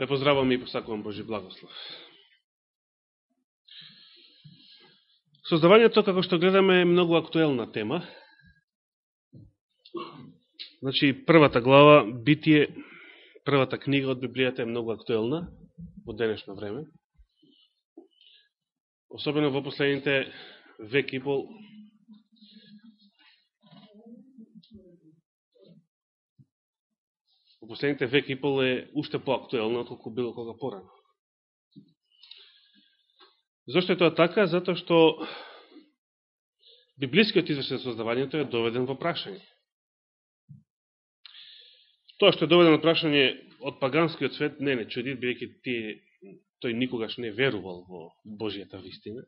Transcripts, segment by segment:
Ве поздравам и посакувам Божи благослов. Создавањето, како што гледаме, е многу актуелна тема. Значи, првата глава, Битие, првата книга од Библијата е многу актуелна во денешно време. Особено во последните век и пол, во последните век и пол е уште поактуелна, колку било кога порано. Зошто е тоа така? Затоа што библискиот извршен за создавањето е доведен во прашање. Тоа што е доведен во прашање од паганскиот свет не не чуди, бидејќи тој никогаш не верувал во Божијата вистина,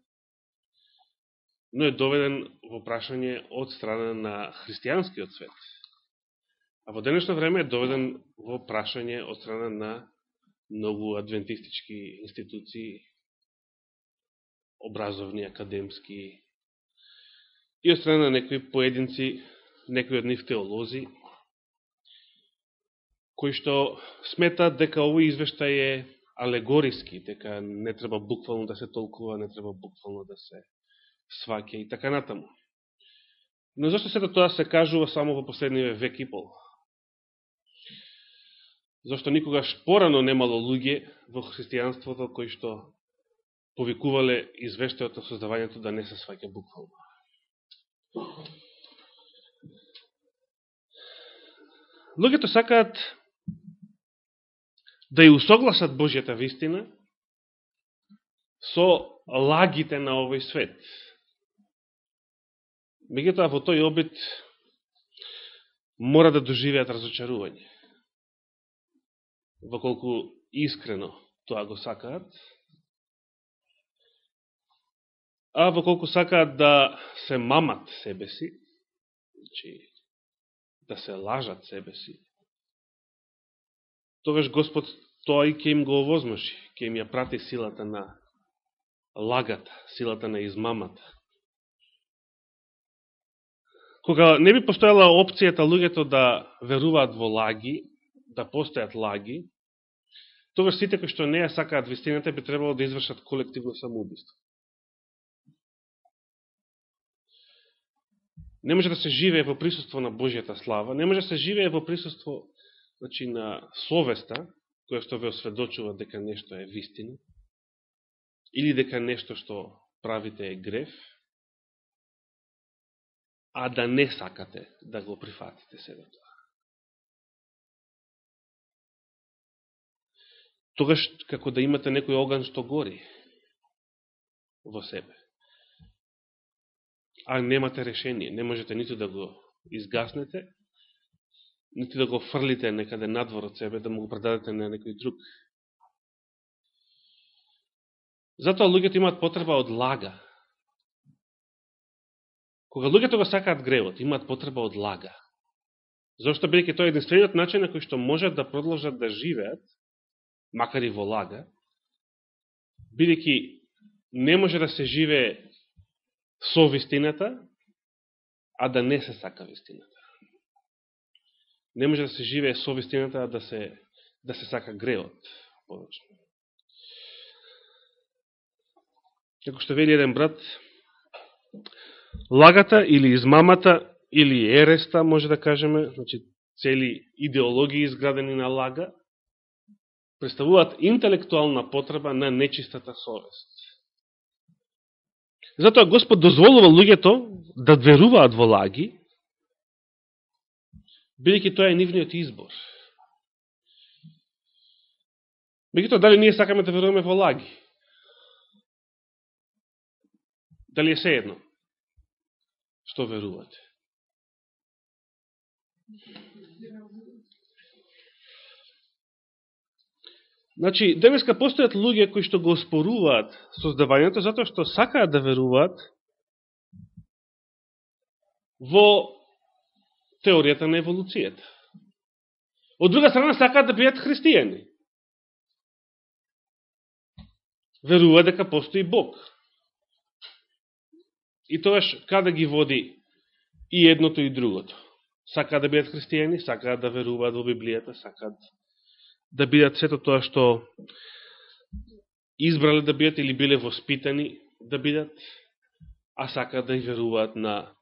но е доведен во прашање од страна на христијанскиот свет А во денешно време е доведен во прашање од страна на многу адвентистички институции, образовни, академски, и од страна на некои поединци, некои од нив теолози, кои што сметат дека овој извештај е алегориски, дека не треба буквално да се толкува, не треба буквално да се сваќа и така натаму. Но зашто сето тоа се кажува само во последниве век и пол? Зашто никогаш порано немало луѓе во христијанството кои што повикувале извештајот на создавањето да не се сваќа буквално. Луѓето сакаат да ја усогласат Божјата вистина со лагите на овој свет. Меѓутоа во тој обид мора да доживеат разочарување воколку искрено тоа го сакаат, а воколку сакаат да се мамат себе си, значи да се лажат себе си, тогаш Господ тоа и ќе им го овозможи, ќе им ја прати силата на лагата, силата на измамата. Кога не би постојала опцијата луѓето да веруваат во лаги, да постојат лаги, тогаш сите кои што не ја сакаат вистината би требало да извршат колективно самоубиство. Не може да се живее во присуство на Божијата слава, не може да се живее во присуство значи, на совеста, која што ве осведочува дека нешто е вистина, или дека нешто што правите е греф, а да не сакате да го прифатите себето. Тогаш како да имате некој оган што гори во себе. А немате решение, не можете ниту да го изгаснете, ниту да го фрлите некаде надвор од себе, да му го предадете на некој друг. Затоа луѓето имаат потреба од лага. Кога луѓето го сакаат гревот, имаат потреба од лага. Зошто бидеќи тоа е единствениот начин на кој што можат да продолжат да живеат макар и во лага, бидеќи не може да се живее со вистината, а да не се сака вистината. Не може да се живее со вистината, а да се, да се сака греот. Како што вели еден брат, лагата или измамата или ереста, може да кажеме, значи цели идеологии изградени на лага, представуваат интелектуална потреба на нечистата совест. Затоа Господ дозволува луѓето да веруваат во лаги, бидеќи тоа е нивниот избор. Меѓутоа, дали ние сакаме да веруваме во лаги? Дали е едно? Што верувате? Значи, денеска постојат луѓе кои што го споруваат создавањето, затоа што сакаат да веруваат во теоријата на еволуцијата. Од друга страна, сакаат да бидат христијани. Веруваат дека постои Бог. И тоаш, каде ги води и едното и другото? Сакаат да бидат христијани, сакаат да веруваат во Библијата, сакаат да бидат сето тоа што избрале да бидат или биле воспитани да бидат, а сака да и веруваат на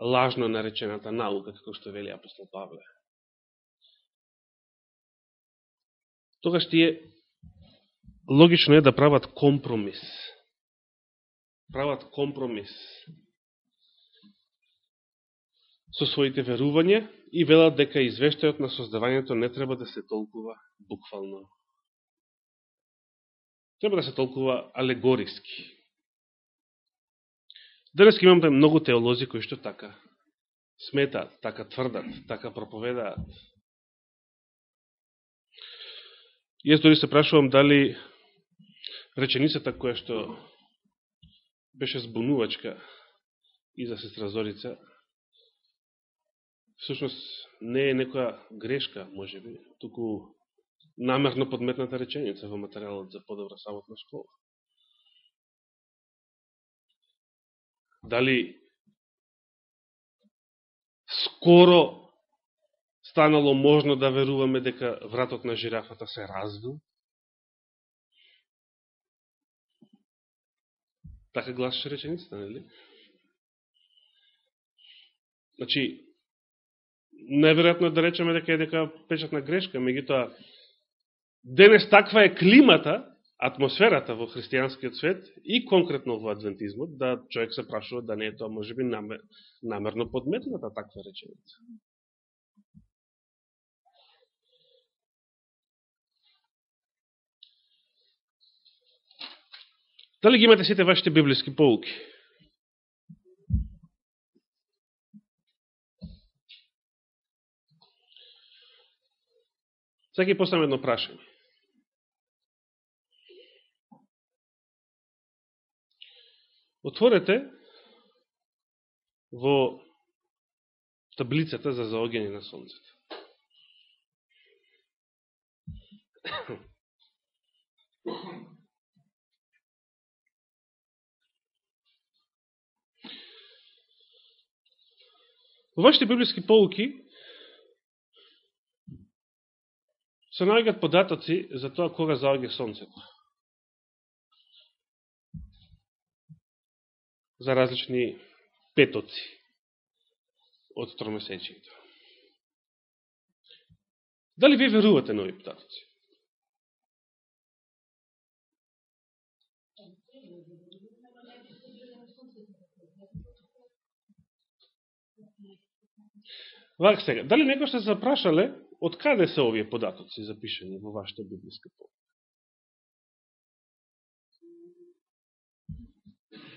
лажно наречената наука, како што вели апостол Павле. Тогаш тие логично е да прават компромис. Прават компромис со своите верувања и велат дека извештајот на создавањето не треба да се толкува буквално. Треба да се толкува алегориски. Денес имаме многу теолози кои што така сметат, така тврдат, така проповедаат. Јас дори се прашувам дали реченицата која што беше збунувачка и за сестра Зорица, всушност не е некоја грешка, може би, туку намерно подметната реченица во материалот за подобра саботна школа. Дали скоро станало можно да веруваме дека вратот на жирафата се развил? Така гласаше реченицата, нели? Значи, најверојатно е да речеме дека е дека печатна грешка, меѓутоа, денес таква е климата, атмосферата во христијанскиот свет и конкретно во адвентизмот, да човек се прашува да не е тоа можеби намер, намерно подметната таква реченица. Дали ги имате сите вашите библиски полуки? Сега ќе поставам едно прашање. Отворете во таблицата за заоѓање на Сонцето. Во вашите библиски полуки се најгат податоци за тоа кога заоѓа Сонцето. За различни петоци од тромесечието. Дали ви верувате на овие податоци? Вак сега, дали некој се запрашале од каде се овие податоци запишани во вашата библиска полка?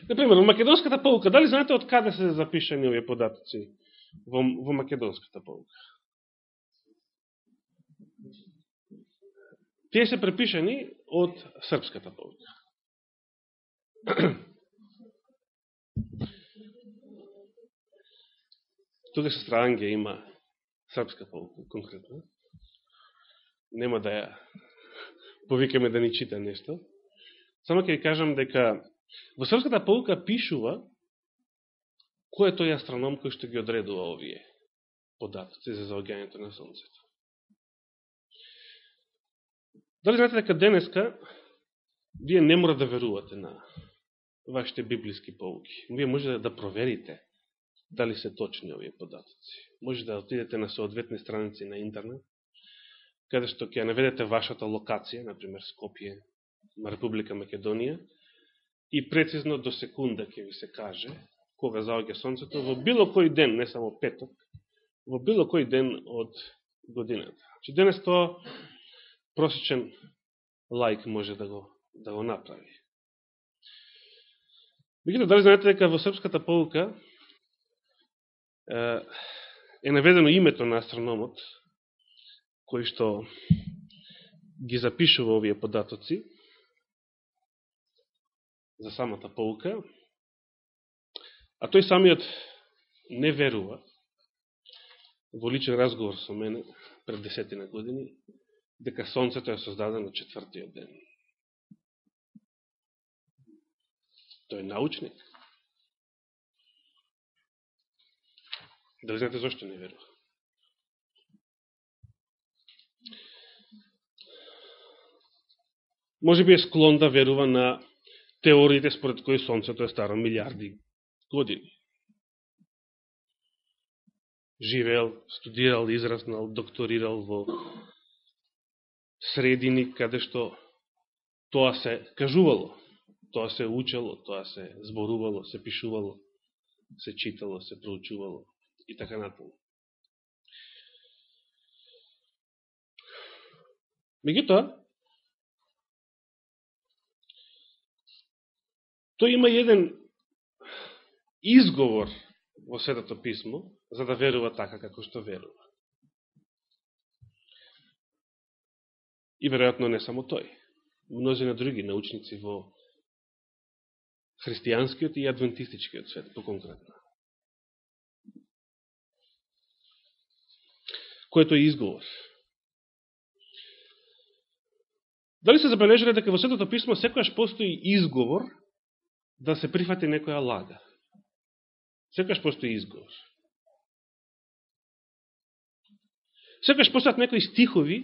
Например, во македонската полка, дали знаете од каде се запишани овие податоци во, во македонската полка? Тие се препишани од српската полка. Тука сестра Ангија има српска полка, конкретно. Нема да ја повикаме да ни чита нешто. Само ќе ви кажам дека во српската полка пишува кој е тој астроном кој што ги одредува овие податоци за заоѓањето на Сонцето. Дали знаете дека денеска вие не мора да верувате на вашите библиски полуки. Вие може да, да проверите дали се точни овие податоци. Може да отидете на соодветни страници на интернет, каде што ќе наведете вашата локација, например Скопје, на Република Македонија, и прецизно до секунда ќе ви се каже кога заоѓа сонцето во било кој ден, не само петок, во било кој ден од годината. Че значи, денес тоа просечен лайк може да го, да го направи. Меѓутоа, дали знаете дека во српската полука е наведено името на астрономот, кој што ги запишува овие податоци за самата полка, а тој самиот не верува во личен разговор со мене пред десетина години, дека Сонцето е создадено четвртиот ден. Тој е научник. Дали знаете зашто не верува? може би е склон да верува на теориите според кои Сонцето е старо милиарди години. Живеел, студирал, израснал, докторирал во средини каде што тоа се кажувало, тоа се учело, тоа се зборувало, се пишувало, се читало, се проучувало и така натаму. Меѓутоа, тој има еден изговор во Светото Писмо за да верува така како што верува. И веројатно не само тој. Мнозина други научници во христијанскиот и адвентистичкиот свет, по-конкретно. Което е изговор. Дали се забележили дека во Светото Писмо секојаш постои изговор да се прифати некоја лага? Секојаш постои изговор. Секојаш постојат некои стихови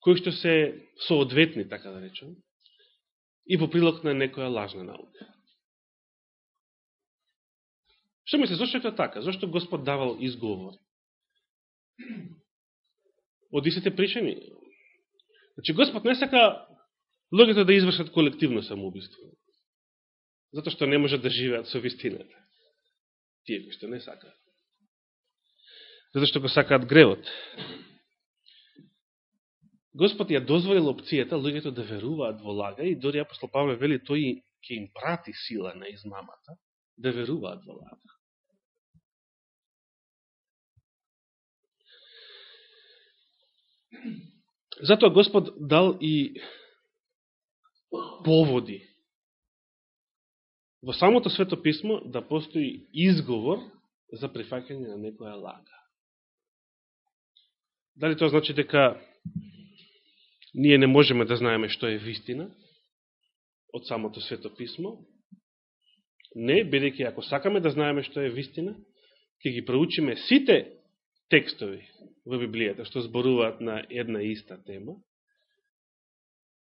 кои што се соодветни, така да речем, и по прилог на некоја лажна наука. Што мисле, зашто е тоа така? Зашто Господ давал изговор? Од истите причини. Значи, Господ не сака луѓето да извршат колективно самоубиство. Затоа што не може да живеат со вистината. Тие кои што не сакаат. Затоа што го сакаат гревот. Господ ја дозволил опцијата луѓето да веруваат во лага и дори апостол Павле вели тој ќе им прати сила на измамата да веруваат во лага. Затоа Господ дал и поводи во самото свето писмо да постои изговор за прифакање на некоја лага. Дали тоа значи дека ние не можеме да знаеме што е вистина од самото свето писмо? Не, бидејќи ако сакаме да знаеме што е вистина, ќе ги проучиме сите текстови во Библијата што зборуваат на една иста тема,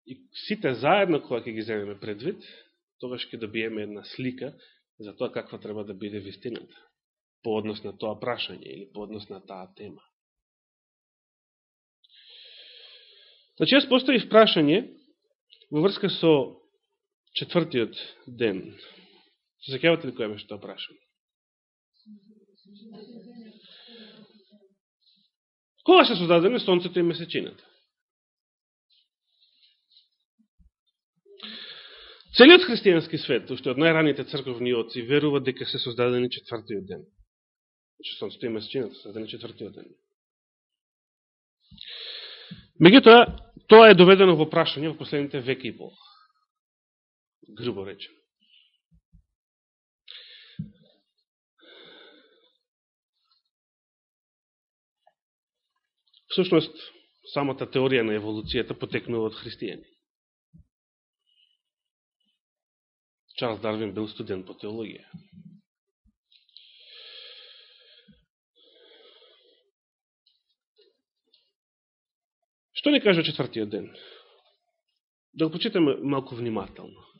и сите заедно кога ќе ги земеме предвид, тогаш ќе добиеме една слика за тоа каква треба да биде вистината по однос на тоа прашање или по однос на таа тема. Значи, јас поставив прашање во врска со четвртиот ден. Се закјавате ли која беше тоа прашање? Кога се создадени Сонцето и Месечината? Целиот христијански свет, уште од најраните црковни оци, верува дека се создадени четвртиот ден. Че Сонцето и Месечината се создадени четвртиот ден. Меѓутоа, тоа е доведено во прашање во последните веки и пол. Грубо речено. Всушност, самата теорија на еволуцијата потекнува од христијани. Чарлз Дарвин бил студент по теологија. Што не кажа четвртиот ден? Да го почитаме малку внимателно.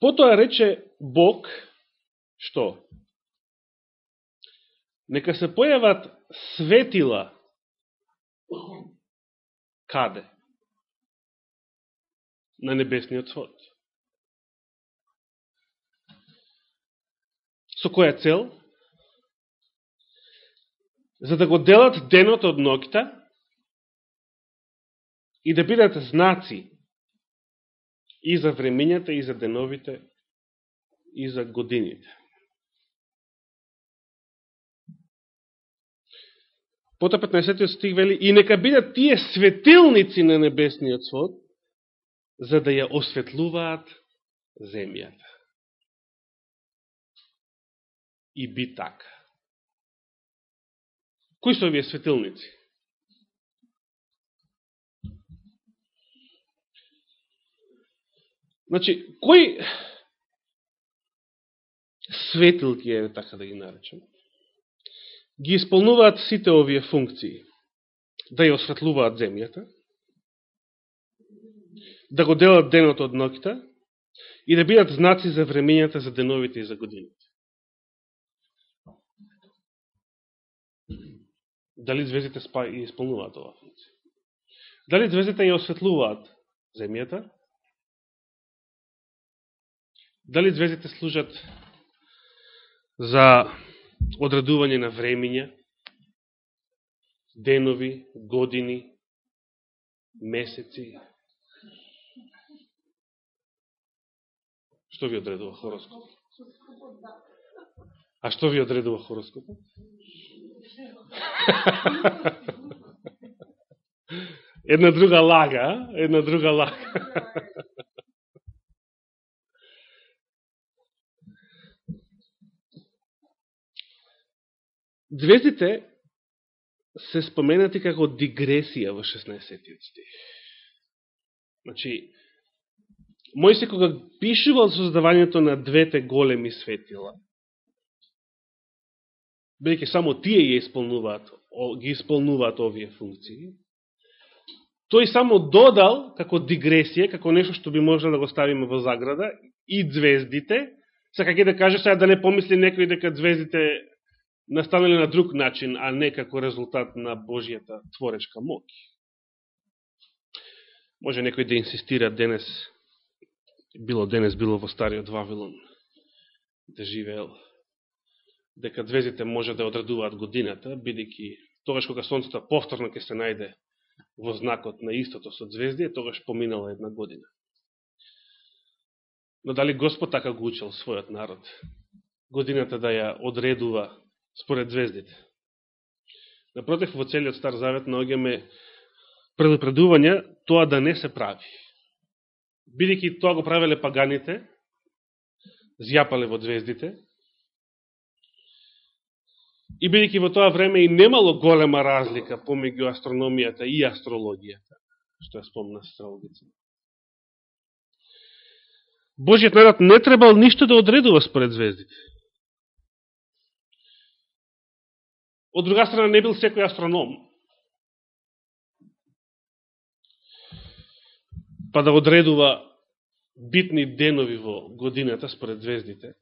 Потоа рече Бог, што? Нека се појават светила каде? На небесниот свод. Со која цел? За да го делат денот од ноќта и да бидат знаци и за времењата, и за деновите, и за годините. Пота 15 стих вели, и нека бидат тие светилници на небесниот свод, за да ја осветлуваат земјата. И би така. Кои се овие светилници? Значи, кој светилки е така да ги наречем, ги исполнуваат сите овие функции. Да ја осветлуваат земјата, да го делат денот од ноќта и да бидат знаци за времењата, за деновите и за годините. Дали звездите спа и исполнуваат оваа функција? Дали звездите ја осветлуваат земјата? Дали звездите служат за одредување на времења, денови, години, месеци? Што ви одредува хороскоп? А што ви одредува Хороскоп? Една друга лага, една друга лага. Звездите се споменати како дигресија во 16 стих. Значи, Мојсе кога пишувал создавањето на двете големи светила, бидеќи само тие ја исполнуваат, ги исполнуваат овие функции, тој само додал како дигресија, како нешто што би можело да го ставиме во заграда, и звездите, сакаќе да каже сега да не помисли некој дека звездите настанали на друг начин, а не како резултат на Божијата творечка моќ. Може некој да инсистира денес, било денес, било во Стариот Вавилон, да живеел, дека двезите може да одредуваат годината, бидејќи тогаш кога Сонцето повторно ќе се најде во знакот на истото со звезди, тогаш поминала една година. Но дали Господ така го учил својот народ? Годината да ја одредува според звездите. Напротив, во целиот Стар Завет наоѓаме предупредување тоа да не се прави. Бидејќи тоа го правеле паганите, зјапале во звездите, и бидејќи во тоа време и немало голема разлика помеѓу астрономијата и астрологијата, што ја спомна астрологица. Божиот народ не требал ништо да одредува според звездите. Од друга страна не бил секој астроном. Па да одредува битни денови во годината според звездите.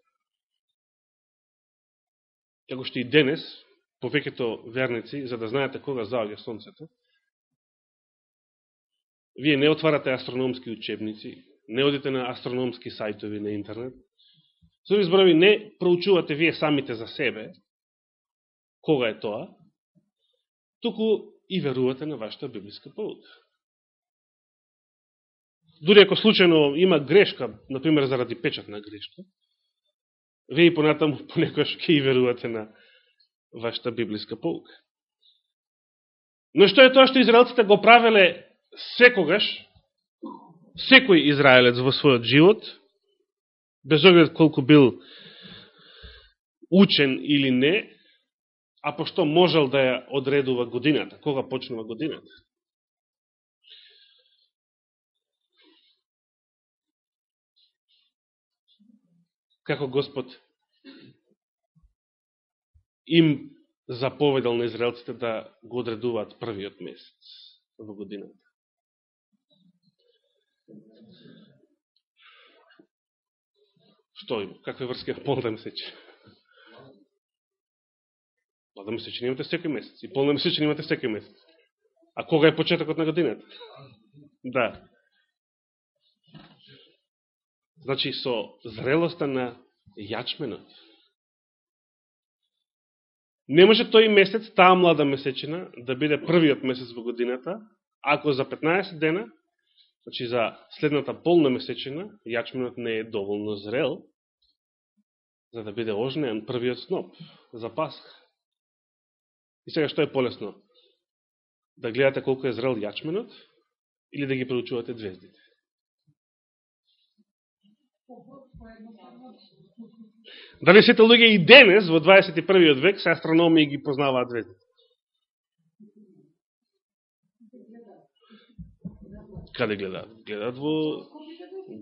Како што и денес, повеќето верници, за да знаете кога заоѓа Сонцето, вие не отварате астрономски учебници, не одите на астрономски сајтови на интернет, со изборови не проучувате вие самите за себе, кога е тоа, туку и верувате на вашата библиска полука. Дури ако случайно има грешка, например заради печатна грешка, вие понатаму понекојаш ќе и верувате на вашата библиска полука. Но што е тоа што израелците го правеле секогаш, секој израелец во својот живот, без оглед колку бил учен или не, а па пошто можел да ја одредува годината, кога почнува годината. Како Господ им заповедал на израелците да го одредуваат првиот месец во годината. Што има? Какви врски полна месече? Млада месечина имате секој месец. И полна месечина имате секој месец. А кога е почетокот на годината? Да. Значи, со зрелоста на јачменот. Не може тој месец, таа млада месечина, да биде првиот месец во годината, ако за 15 дена, значи за следната полна месечина, јачменот не е доволно зрел, за да биде ожнеен првиот сноп за Пасха. И сега што е полесно? Да гледате колко е зрел јачменот или да ги проучувате звездите? Дали сите луѓе и денес, во 21. век, се астрономи и ги познаваат звездите? Каде гледаат? Гледаат во...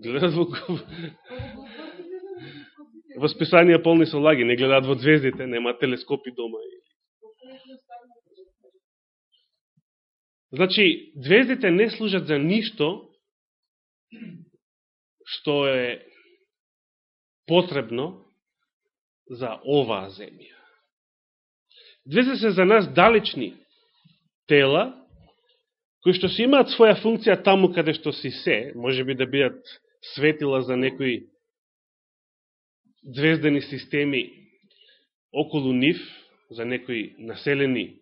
Гледаат во... Во списанија полни со лаги, не гледаат во звездите, нема телескопи дома. Значи, звездите не служат за ништо што е потребно за оваа земја. Звездите се за нас далечни тела, кои што си имаат своја функција таму каде што си се, може би да бидат светила за некои звездени системи околу нив, за некои населени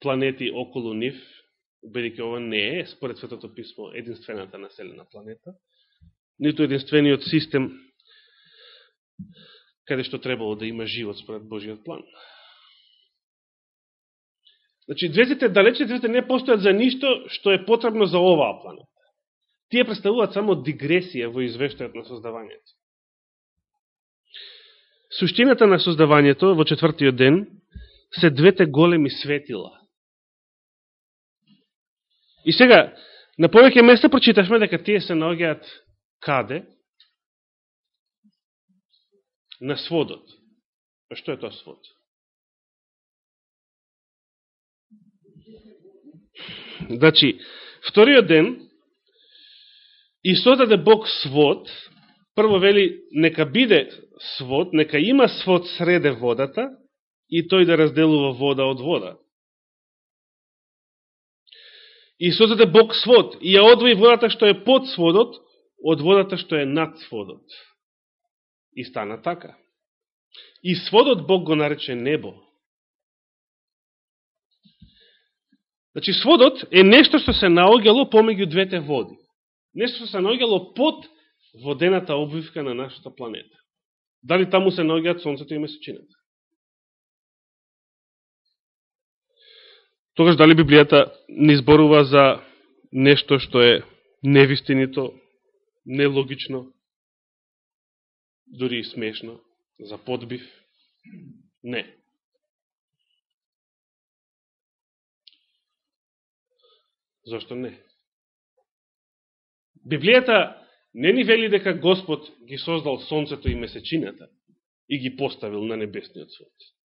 планети околу нив, бидејќи ова не е, според Светото Писмо, единствената населена планета, ниту единствениот систем каде што требало да има живот според Божиот план. Значи, звездите, далече звездите не постојат за ништо што е потребно за оваа планета. Тие представуваат само дигресија во извештајот на создавањето. Суштината на создавањето во четвртиот ден се двете големи светила. И сега, на повеќе места прочитавме дека тие се наоѓаат каде? На сводот. А што е тоа свод? Значи, вториот ден и даде Бог свод, прво вели, нека биде свод, нека има свод среде водата и тој да разделува вода од вода. И создаде Бог свод и ја одвои водата што е под сводот од водата што е над сводот. И стана така. И сводот Бог го нарече небо. Значи, сводот е нешто што се наоѓало помеѓу двете води. Нешто што се наоѓало под водената обвивка на нашата планета. Дали таму се наоѓаат Сонцето и Месечината? Тогаш дали Библијата не изборува за нешто што е невистинито, нелогично, дори и смешно, за подбив? Не. Зошто не? Библијата не ни вели дека Господ ги создал сонцето и месечината и ги поставил на небесниот свод.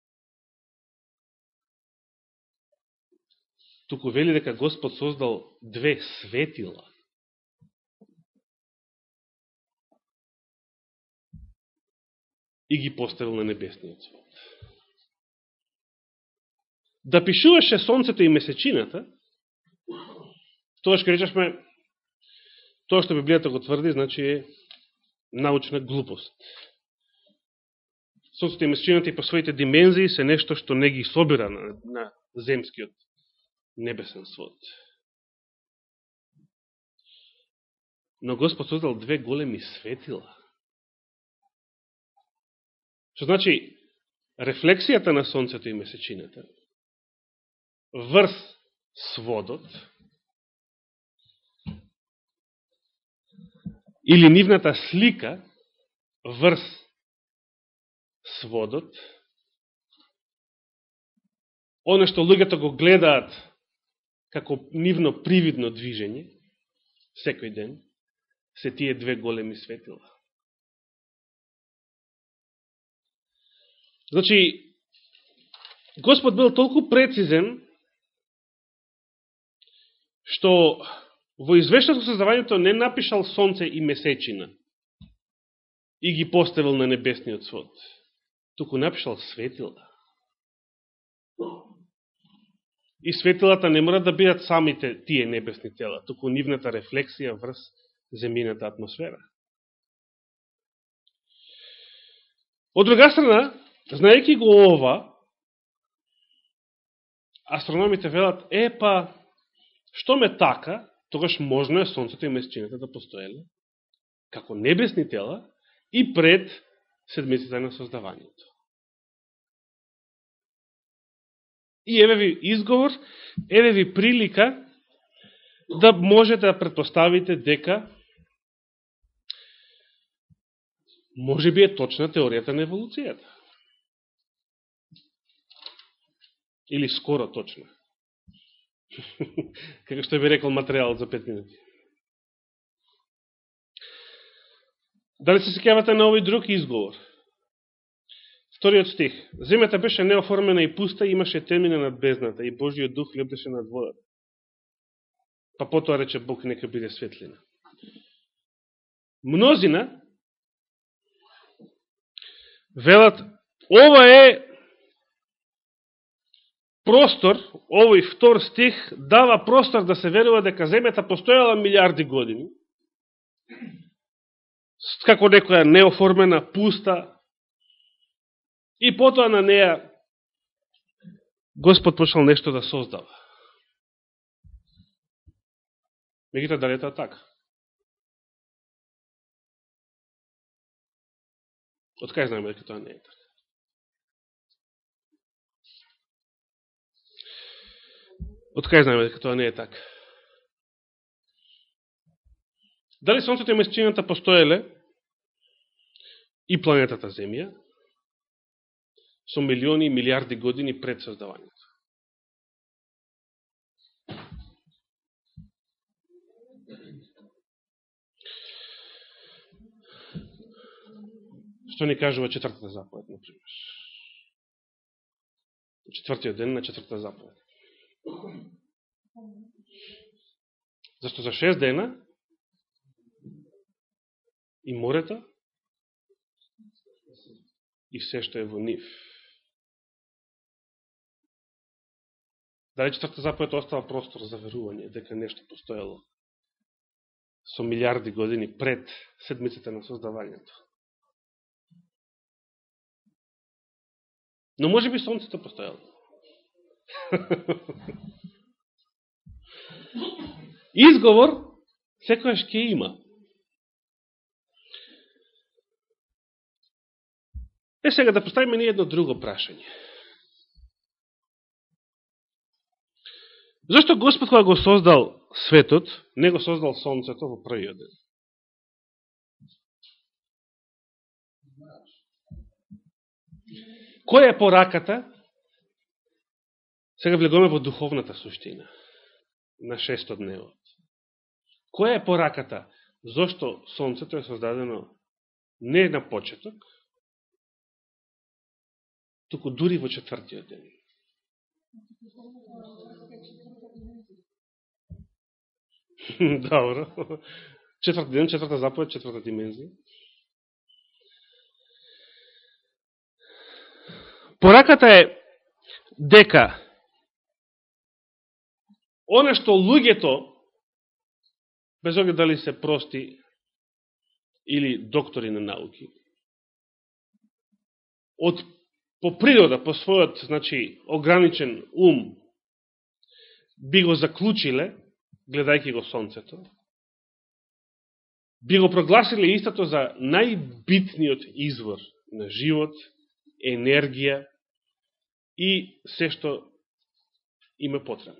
Туку вели дека Господ создал две светила. И ги поставил на небесниот свод. Да пишуваше сонцето и месечината, Тоа што речешме, тоа што Библијата го тврди, значи е научна глупост. Сонцето и месечината и по своите димензии се нешто што не ги собира на, на земскиот небесен свод. Но Господ создал две големи светила. Што значи, рефлексијата на Сонцето и Месечината врз сводот, или нивната слика врз сводот, оно што луѓето го гледаат како нивно привидно движење, секој ден, се тие две големи светила. Значи, Господ бил толку прецизен, што во извештајот создавањето не напишал сонце и месечина и ги поставил на небесниот свод, туку напишал светила. И светилата не мора да бидат самите тие небесни тела, туку нивната рефлексија врз земјината атмосфера. Од друга страна, знаеки го ова, астрономите велат, е па, што ме така, тогаш можно е Сонцето и Месечината да постоеле како небесни тела и пред седмиците на создавањето. И еве ви изговор, еве ви прилика да можете да предпоставите дека може би е точна теоријата на еволуцијата. Или скоро точна. Како што би рекол материјалот за 5 минути. Дали се секјавате на овој друг изговор? Вториот стих. Земјата беше неоформена и пуста, имаше темина над бездната и Божиот дух лепдеше над водата. Па потоа рече Бог нека биде светлина. Мнозина велат ова е простор, овој втор стих дава простор да се верува дека земјата постојала милиарди години, како некоја неоформена, пуста, и потоа на неја Господ почнал нешто да создава. Мегуто дали е тоа така? Од кај знаеме дека тоа не е така? Од кај знаеме дека тоа не е така? Дали Сонцето и Месечината постоеле и планетата Земја со милиони и милиарди години пред создавањето? Што ни кажува четвртата заповед, например? Четвртиот ден на четвртата заповед. Зашто за шест дена и морета и се што е во нив. Дали четврта заповед остава простор за верување дека нешто постоело со милиарди години пред седмицата на создавањето. Но може би сонцето постоело. Изговор секојаш ќе има. Е сега да поставиме ни едно друго прашање. Зошто Господ кога го создал светот, не го создал сонцето во првиот ден? Која е пораката? Сега влегуваме во духовната суштина на шестот дневот. Која е пораката? Зошто Сонцето е создадено не на почеток, туку дури во четвртиот ден. Добро. Четврт ден, четврта заповед, четврта димензија. Пораката е дека оне што луѓето, без оглед дали се прости или доктори на науки, од по природа, по својот значи, ограничен ум, би го заклучиле, гледајќи го сонцето, би го прогласиле истото за најбитниот извор на живот, енергија и се што им е потребно.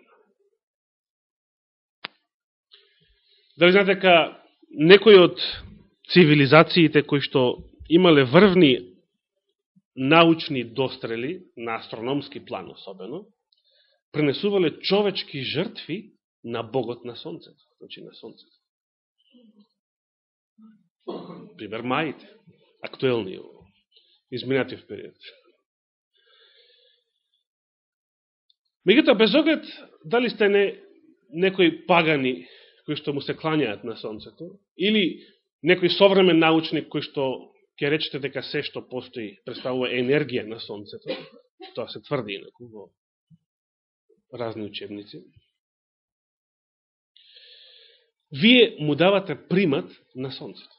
Дали знаете дека некои од цивилизациите кои што имале врвни научни дострели, на астрономски план особено, пренесувале човечки жртви на Богот на Сонцето. Значи на Сонцето. Пример маите, актуелни изминатив период. Мегуто, без оглед, дали сте не, некои пагани кои што му се кланjaат на Сонцето, или некој современ научник кој што ќе речете дека се што постои представува енергија на Сонцето, тоа се тврди инаку во разни учебници, вие му давате примат на Сонцето.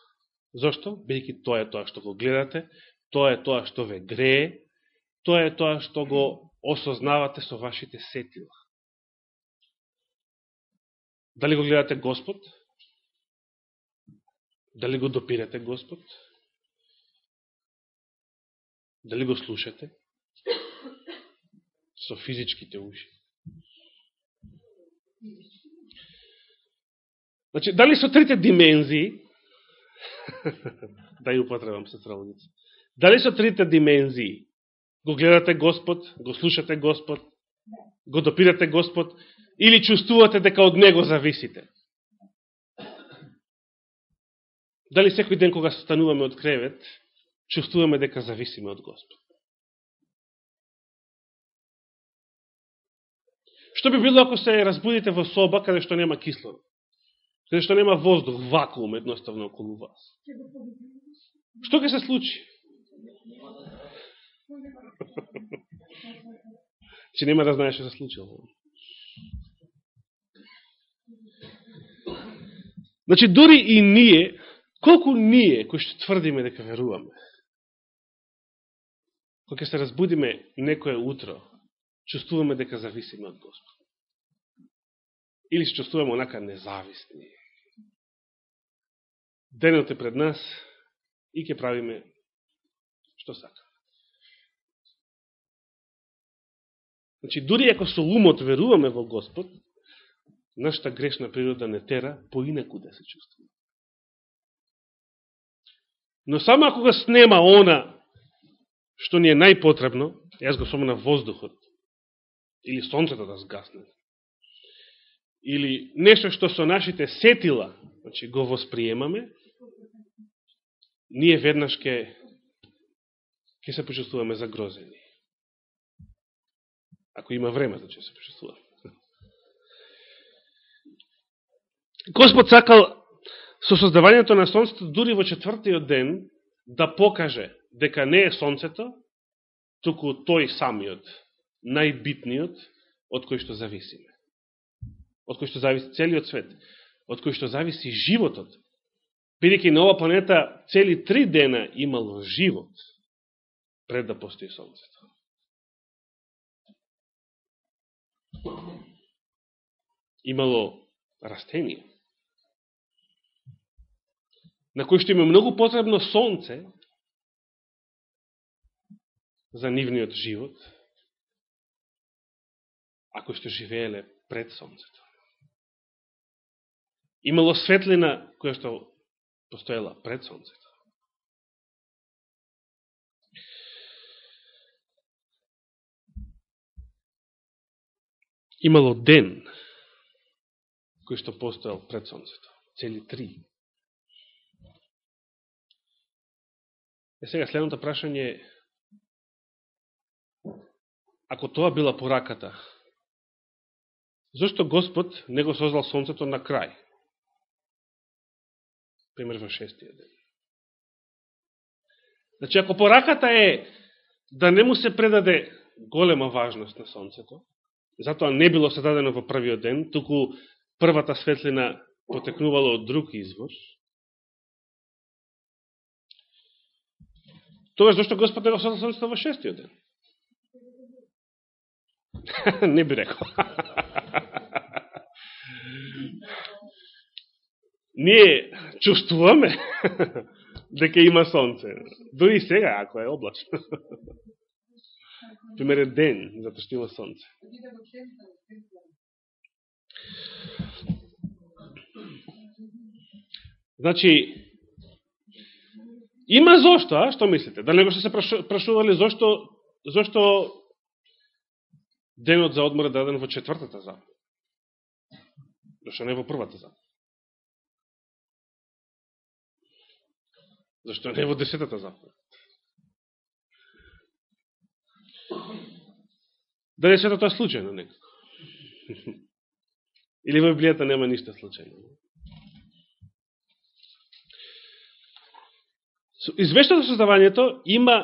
Зошто? Бејќи тоа е тоа што го гледате, тоа е тоа што ве грее, тоа е тоа што го осознавате со вашите сетила. Дали го гледате Господ? Дали го допирате Господ? Дали го слушате? Со физичките уши. Значи, дали со трите димензии, да ја употребам се сравница, дали со трите димензии го гледате Господ, го слушате Господ, го допирате Господ, или чувствувате дека од Него зависите? Дали секој ден кога стануваме од кревет, чувствуваме дека зависиме од Господ? Што би било ако се разбудите во соба каде што нема кислород? Каде што нема воздух, вакуум едноставно околу вас? Што ќе се случи? Че нема да знаеш што се случило. Значи, дури и ние, колку ние, кои што тврдиме дека веруваме, кога се разбудиме некое утро, чувствуваме дека зависиме од Господ. Или се чувствуваме онака независни. Денот е пред нас и ќе правиме што сакаме. Значи, дури ако со умот веруваме во Господ, нашата грешна природа не тера поинаку да се чувствува. Но само ако го снема она што ни е најпотребно, јас го спомена воздухот, или сонцето да сгасне, или нешто што со нашите сетила, значи го восприемаме, ние веднаш ке, ке се почувствуваме загрозени. Ако има време, значи да се почувствуваме. Господ сакал со создавањето на Сонцето дури во четвртиот ден да покаже дека не е Сонцето, туку тој самиот, најбитниот, од кој што зависиме. Од кој што зависи целиот свет. Од кој што зависи животот. Бидеќи на ова планета цели три дена имало живот пред да постои Сонцето. Имало растение на кој што има многу потребно сонце за нивниот живот, ако што живееле пред сонцето. Имало светлина која што постоела пред сонцето. Имало ден кој што постоел пред сонцето. Цели три Е сега следното прашање е ако тоа била пораката, зашто Господ не го создал сонцето на крај? Пример во шестиот ден. Значи, ако пораката е да не му се предаде голема важност на сонцето, затоа не било се дадено во првиот ден, туку првата светлина потекнувала од друг извор, Тоа зашто Господ не го создал сонцето во шестиот ден? не би рекол. Ние чувствуваме дека има сонце. Дори сега, ако е облачно. Пример е ден, затоа што има сонце. Значи, Има зошто, а? Што мислите? Да него што се прашували зошто, зошто денот за одмор е даден во четвртата запад, Зашто не во првата запад. Зашто не во десетата заповед? Дали сето тоа случајно некако? Или во Библијата нема ништо случајно? Извештото создавањето има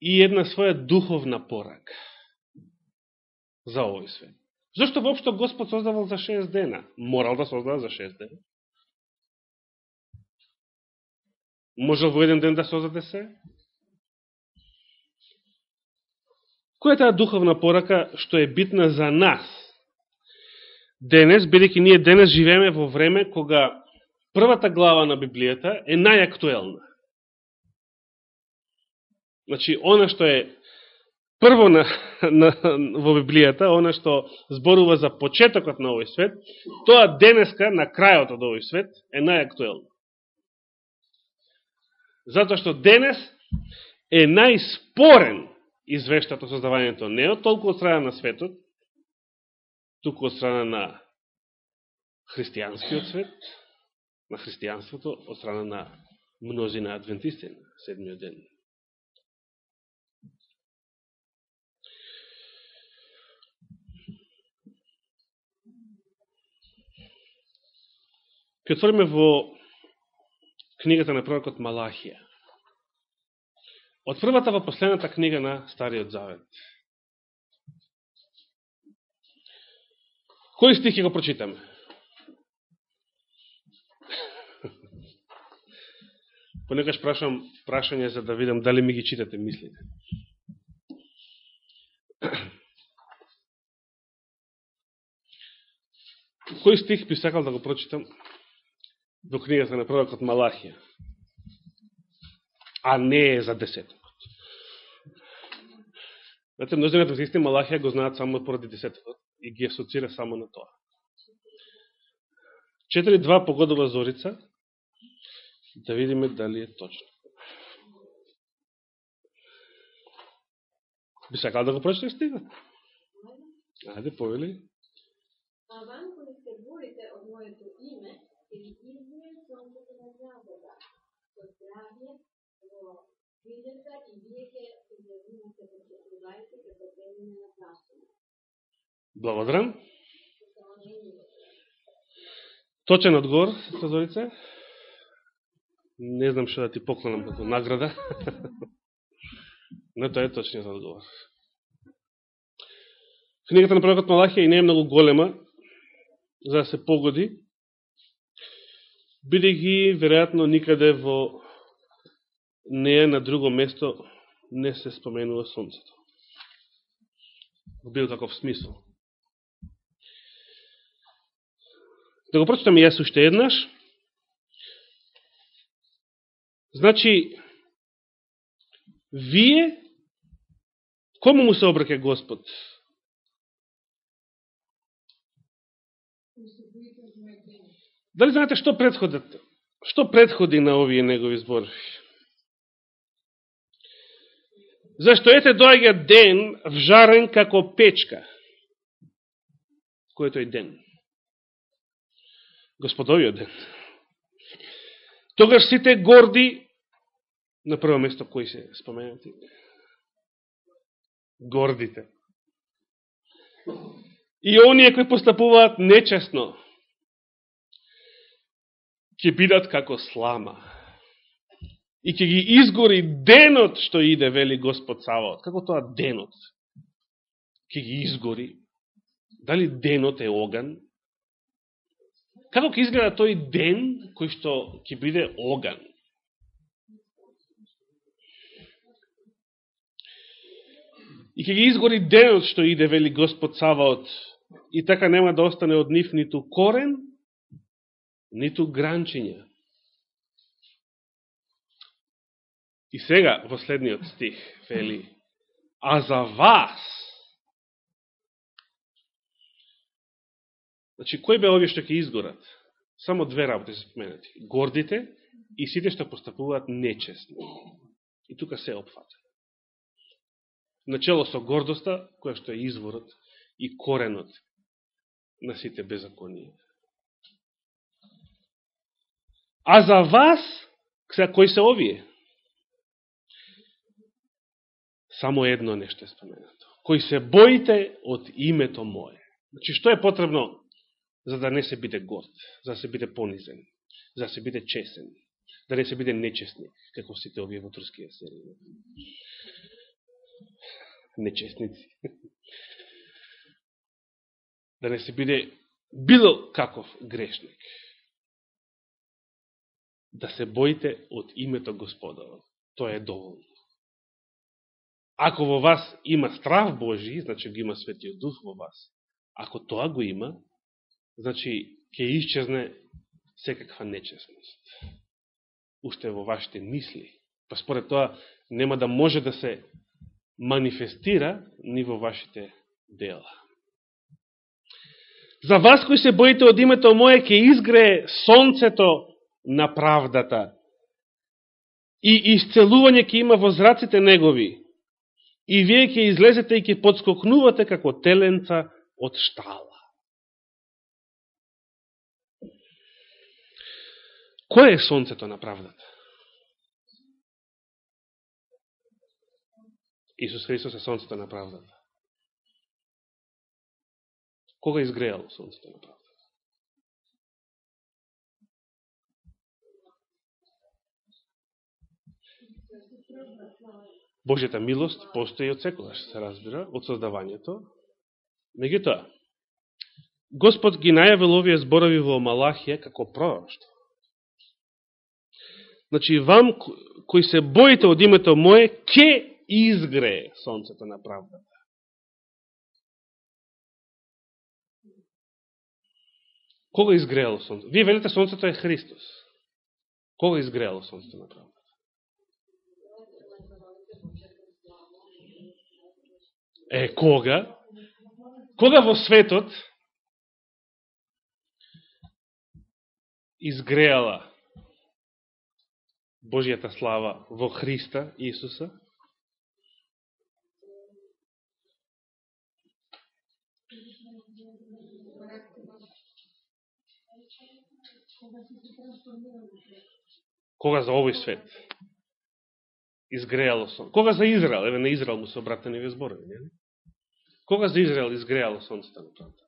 и една своја духовна порака за овој свет. Зошто воопшто Господ создавал за 6 дена? Морал да создава за 6 дена? Можел во еден ден да создаде се? Која е таа духовна порака што е битна за нас? Денес, бидеќи ние денес живееме во време кога првата глава на Библијата е најактуелна. Значи, она што е прво на, на, во Библијата, она што зборува за почетокот на овој свет, тоа денеска, на крајот од овој свет, е најактуелно. Затоа што денес е најспорен извештато создавањето не од толку од страна на светот, туку од страна на христијанскиот свет, на христијанството, од страна на мнозина адвентисти на седмиот ден. Ке отвориме во книгата на пророкот Малахија. Од првата во последната книга на Стариот Завет. Кој стих ќе го прочитаме? Понекаш прашам прашање за да видам дали ми ги читате мислите. Кој стих би сакал да го прочитам до книгата на пророкот Малахија? а не е за десетокот. Знаете, множената христи Малахија го знаат само поради десетокот и ги асоцира само на тоа. 4.2 погодова зорица, да видиме дали е точно. Би сакал да го прочиташ стига? Ајде, повели. А ванко не се борите од моето име, или ви измие сонцето на забода, здравје во видата и вие ќе излезувате во сокрувајте како премине на плашење. Благодарам. Точен одговор, Сазорице. Не знам што да ти поклонам како награда. Но тоа е точниот одговор. Книгата на пророкот Малахија и не е многу голема за да се погоди, бидејќи веројатно никаде во неја на друго место не се споменува сонцето. Во бил каков смисол. Да го прочитам јас уште еднаш. Значи, вие, кому му се обраке Господ? Дали знаете што предходат? Што предходи на овие негови зборови? Зашто ете доаѓа ден вжарен како печка. Кој е тој ден? Господовиот ден. Тогаш сите горди, на прво место кои се споменати? Гордите. И оние кои постапуваат нечесно, ќе бидат како слама и ќе ги изгори денот што иде, вели Господ Саваот. Како тоа денот? Ќе ги изгори. Дали денот е оган? Како ќе изгледа тој ден кој што ќе биде оган? И ќе ги изгори денот што иде, вели Господ Саваот, и така нема да остане од нив ниту корен, ниту гранчиња. И сега, во следниот стих, вели, а за вас, значи, кој бе овие што ќе изгорат? Само две работи се споменати. Гордите и сите што постапуваат нечестно. И тука се опфата. Начело со гордоста, која што е изворот и коренот на сите беззаконија. А за вас, кои се овие? Само едно нешто е споменато. Кои се боите од името Мое. Значи, што е потребно за да не се биде горд, за да се биде понизен, за да се биде чесен, да не се биде нечестник, како сите овие во турскија серија. Нечестници. Да не се биде било каков грешник. Да се боите од името Господово. Тоа е доволно. Ако во вас има страв Божи, значи го има Светиот Дух во вас. Ако тоа го има, значи ќе исчезне секаква нечестност. Уште во вашите мисли. Па според тоа нема да може да се манифестира ни во вашите дела. За вас кои се боите од името моје, ќе изгрее сонцето на правдата и исцелување ќе има во зраците негови и вие ќе излезете и ќе подскокнувате како теленца од штала. Кој е сонцето на правдата? Исус Христос е сонцето на правдата. Кога изгреало сонцето на правдата? Божјата милост постои од секогаш, се разбира, од создавањето. Меѓутоа, Господ ги најавил овие зборови во Малахија како пророќство. Значи, вам кои се боите од името моје, ке изгрее сонцето на правдата. Кога изгреало сонцето? Вие велите сонцето е Христос. Кога изгреало сонцето на правдата? Е, кога? Кога во светот изгреала Божијата слава во Христа Исуса? Кога за овој свет изгреало сонце. Кога за Израел, еве на Израел му се обратени ве зборови, не? Кога за Израел изгреало сонцето на правдата?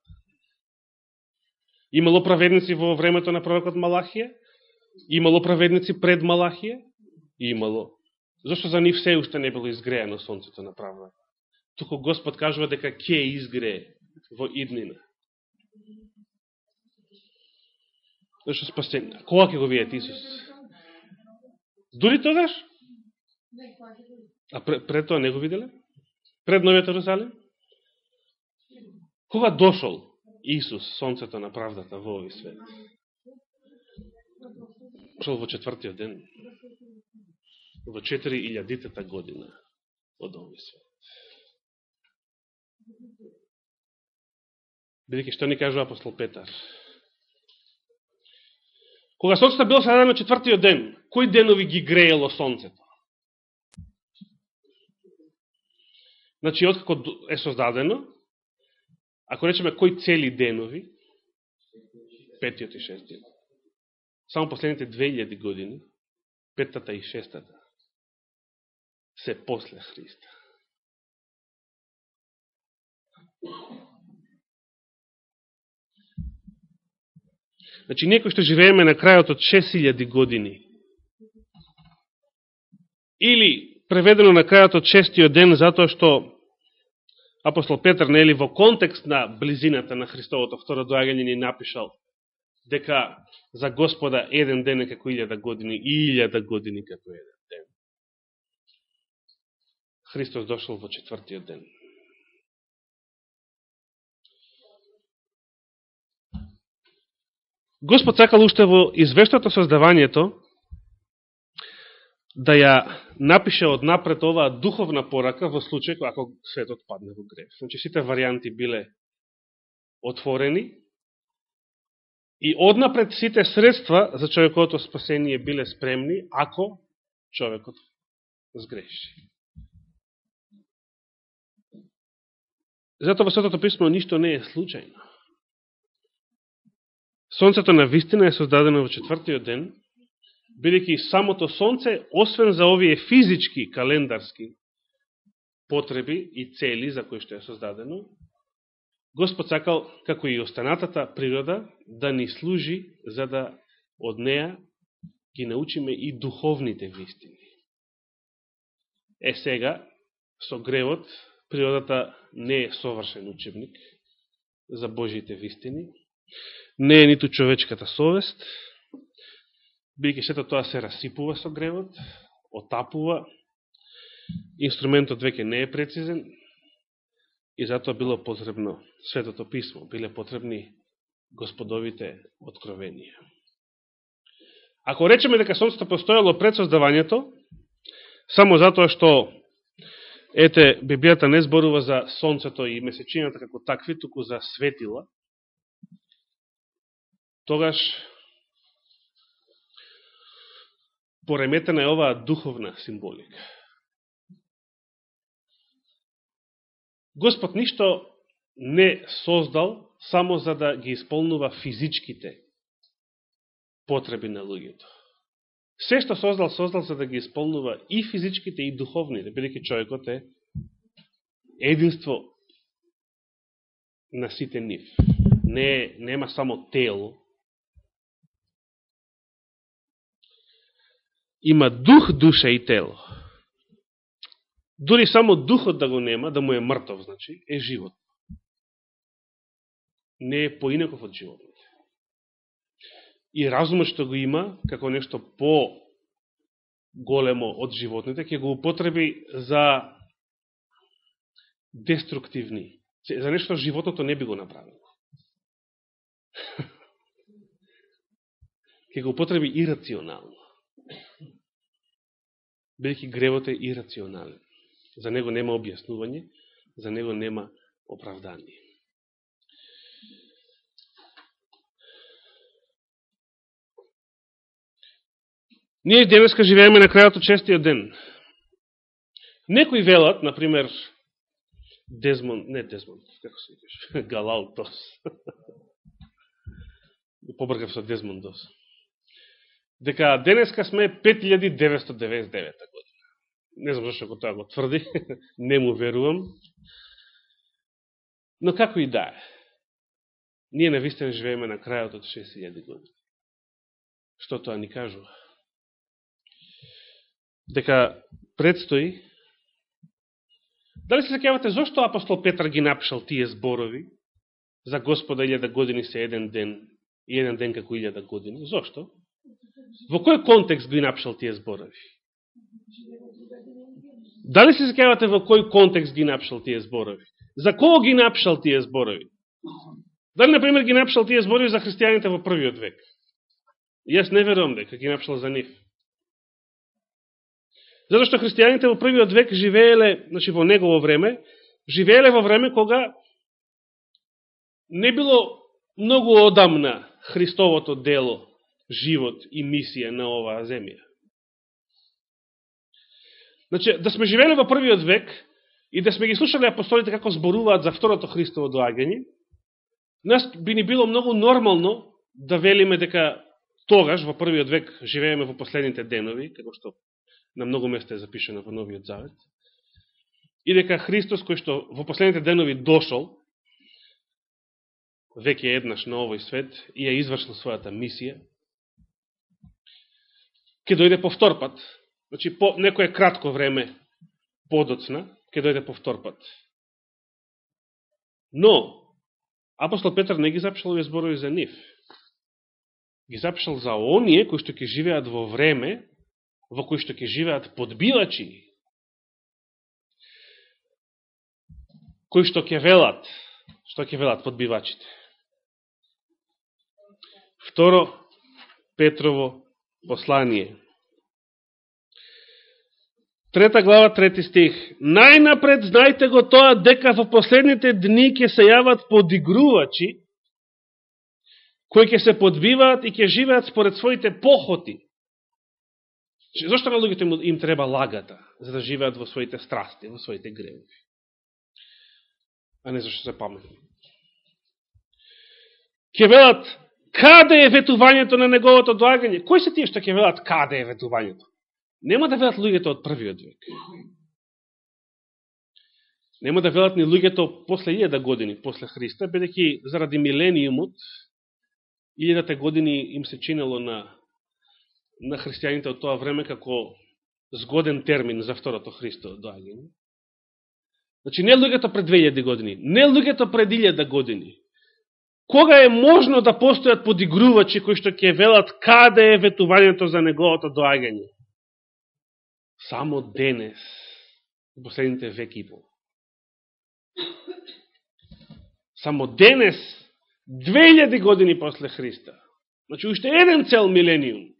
Имало праведници во времето на пророкот Малахија? Имало праведници пред Малахија? Имало. Зошто за нив се уште не било изгреано сонцето на правдата? Туку Господ кажува дека ќе изгрее во иднина. Зашто спасен? Кога ќе го видите Исус? Дури тогаш? А пред, пред тоа не го виделе? Пред Новиот Ерусалим? Кога дошол Исус, сонцето на правдата во овој свет? Дошол во четвртиот ден. Во 4000-тата година од овој свет. Бидеќи што ни кажува апостол Петар? Кога сонцето било садено четвртиот ден, кои денови ги греело сонцето? Значи, откако е создадено, ако речеме кои цели денови, петиот и шестиот, само последните 2000 години, петата и шестата, се после Христа. Значи, некој што живееме на крајот од 6000 години, или преведено на крајот од шестиот ден, затоа што апостол Петр, нели, во контекст на близината на Христовото второ доагање ни напишал дека за Господа еден ден е како илјада години и илјада години како еден ден. Христос дошол во четвртиот ден. Господ сакал уште во извештото создавањето да ја напише од напред оваа духовна порака во случај ако светот падне во грев. Значи сите варианти биле отворени и однапред сите средства за човековото спасение биле спремни ако човекот сгреши. Зато во Светото Писмо ништо не е случајно. Сонцето на вистина е создадено во четвртиот ден, бидеќи самото сонце, освен за овие физички календарски потреби и цели за кои што е создадено, Господ сакал, како и останатата природа, да ни служи за да од неа ги научиме и духовните вистини. Е сега, со гревот, природата не е совршен учебник за Божите вистини, не е ниту човечката совест, бидеќи сето тоа се расипува со гревот, отапува, инструментот веќе не е прецизен и затоа било потребно Светото Писмо, биле потребни господовите откровенија. Ако речеме дека Сонцето постоело пред создавањето, само затоа што ете, Библијата не зборува за Сонцето и месечината како такви, туку за светила, тогаш пореметена е оваа духовна символика. Господ ништо не создал само за да ги исполнува физичките потреби на луѓето. Се што создал, создал за да ги исполнува и физичките и духовните, да бидеќи човекот е единство на сите нив. Не, нема само тело, има дух, душа и тело. дури само духот да го нема, да му е мртов, значи, е живот. Не е поинаков од животните. И разумот што го има, како нешто по големо од животните, ќе го употреби за деструктивни, за нешто животното не би го направило. ќе го употреби ирационално. Бидеќи гревот е ирационален. За него нема објаснување, за него нема оправдание. Ние денеска живееме на крајот од честиот ден. Некои велат, например, Дезмон, не Дезмон, како се викаш, Галалтос. Побргав Побркав со Дезмондос. Дека денеска сме 5999 година. Не знам зашто го тоа го тврди, не му верувам. Но како и да е. Ние на вистина живееме на крајот од 6000 години. Што тоа ни кажува? Дека предстои Дали се закјавате зашто апостол Петар ги напишал тие зборови за Господа илјада години се еден ден и еден ден како илјада години? Зошто? Во кој контекст ги напишал тие зборови? Дали се закјавате во кој контекст ги напишал тие зборови? За кого ги напишал тие зборови? Дали, например, ги напишал тие зборови за христијаните во првиот век? Јас не верувам дека ги напишал за нив. Зато што христијаните во првиот век живееле, значи во негово време, живееле во време кога не било многу одамна Христовото дело, живот и мисија на оваа земја. Значи, да сме живели во првиот век и да сме ги слушали апостолите како зборуваат за второто Христово доагање, нас би ни било многу нормално да велиме дека тогаш, во првиот век, живееме во последните денови, како што на многу места е запишено во Новиот Завет, и дека Христос, кој што во последните денови дошол, веќе еднаш на овој свет, и ја извршил својата мисија, ќе дојде повтор пат, значи по некоје кратко време подоцна, ќе дојде повтор пат. Но, апостол Петр не ги запишал овие зборови за нив. Ги запишал за оние кои што ќе живеат во време во кои што ќе живеат подбивачи, кои што ќе велат, што ќе велат подбивачите. Второ, Петрово послание. Трета глава, трети стих. Најнапред знајте го тоа дека во последните дни ќе се јават подигрувачи, кои ќе се подбиваат и ќе живеат според своите похоти. Зошто на луѓето им треба лагата, за да живеат во своите страсти, во своите гревови? А не зашто се паметни. Ке велат, каде е ветувањето на неговото доагање? Кои се тие што ќе велат, каде е ветувањето? Нема да велат луѓето од првиот век. Нема да велат ни луѓето после 1000 години, после Христа, бидејќи заради милениумот, 1000 години им се чинело на на христијаните од тоа време како згоден термин за второто Христо доаѓање. Значи, не луѓето пред 2000 години, не луѓето пред 1000 години. Кога е можно да постојат подигрувачи кои што ќе велат каде е ветувањето за неговото доаѓање? Само денес, во последните веки и пол. Само денес, 2000 години после Христа. Значи, уште еден цел милениум.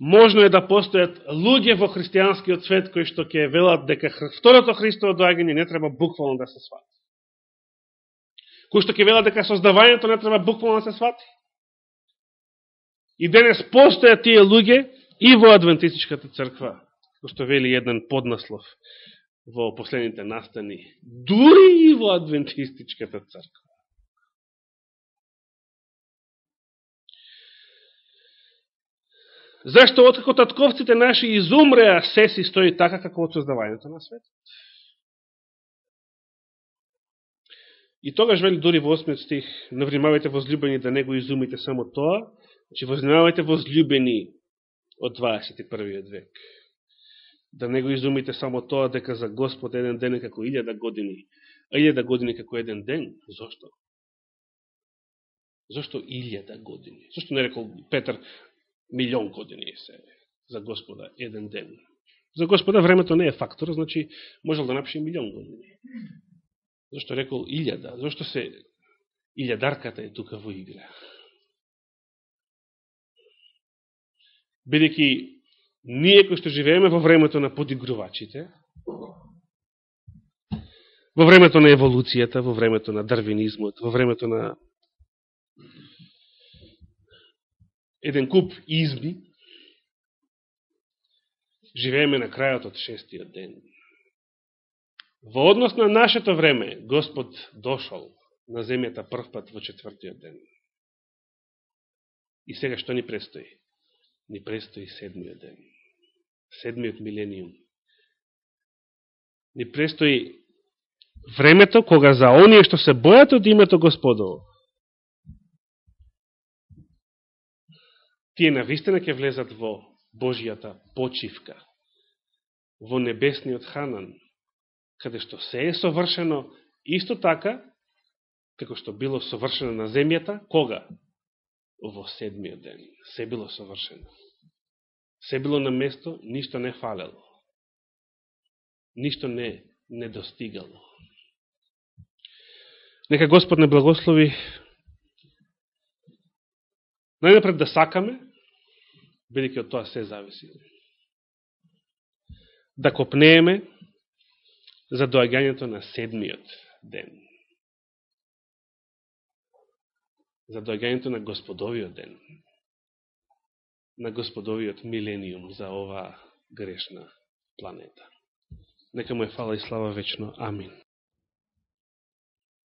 можно е да постојат луѓе во христијанскиот свет кои што ќе велат дека второто Христово доаѓање не треба буквално да се свати. Кои што ќе велат дека создавањето не треба буквално да се свати. И денес постојат тие луѓе и во Адвентистичката црква, кој што вели еден поднаслов во последните настани, дури и во Адвентистичката црква. Зашто откако татковците наши изумреа, се си стои така како од создавањето на свет? И тогаш вели дори во 8 стих, навнимавајте возлюбени да не го изумите само тоа, че значи возлюбени од 21. век. Да не го изумите само тоа дека за Господ еден ден е како илјада години, а илјада години како еден ден. Зошто? Зошто илјада години? Зошто не рекол Петар милион години е се за Господа еден ден? За Господа времето не е фактор, значи можел да напише милион години. Зошто рекол илјада? Зошто се илјадарката е тука во игра? Бидеќи ние кои што живееме во времето на подигрувачите, во времето на еволуцијата, во времето на дарвинизмот, во времето на еден куп изби, живееме на крајот од шестиот ден. Во однос на нашето време, Господ дошол на земјата првпат во четвртиот ден. И сега што ни престои? Ни престои седмиот ден. Седмиот милениум. Ни престои времето кога за оние што се бојат од името Господово, тие навистина ќе влезат во Божијата почивка, во небесниот Ханан, каде што се е совршено, исто така, како што било совршено на земјата, кога? Во седмиот ден. Се било совршено. Се било на место, ништо не фалело. Ништо не недостигало. Нека Господ не благослови најнапред да сакаме, бидеќи од тоа се зависи. Да копнееме за доаѓањето на седмиот ден. За доаѓањето на Господовиот ден. На Господовиот милениум за оваа грешна планета. Нека му е фала и слава вечно. Амин.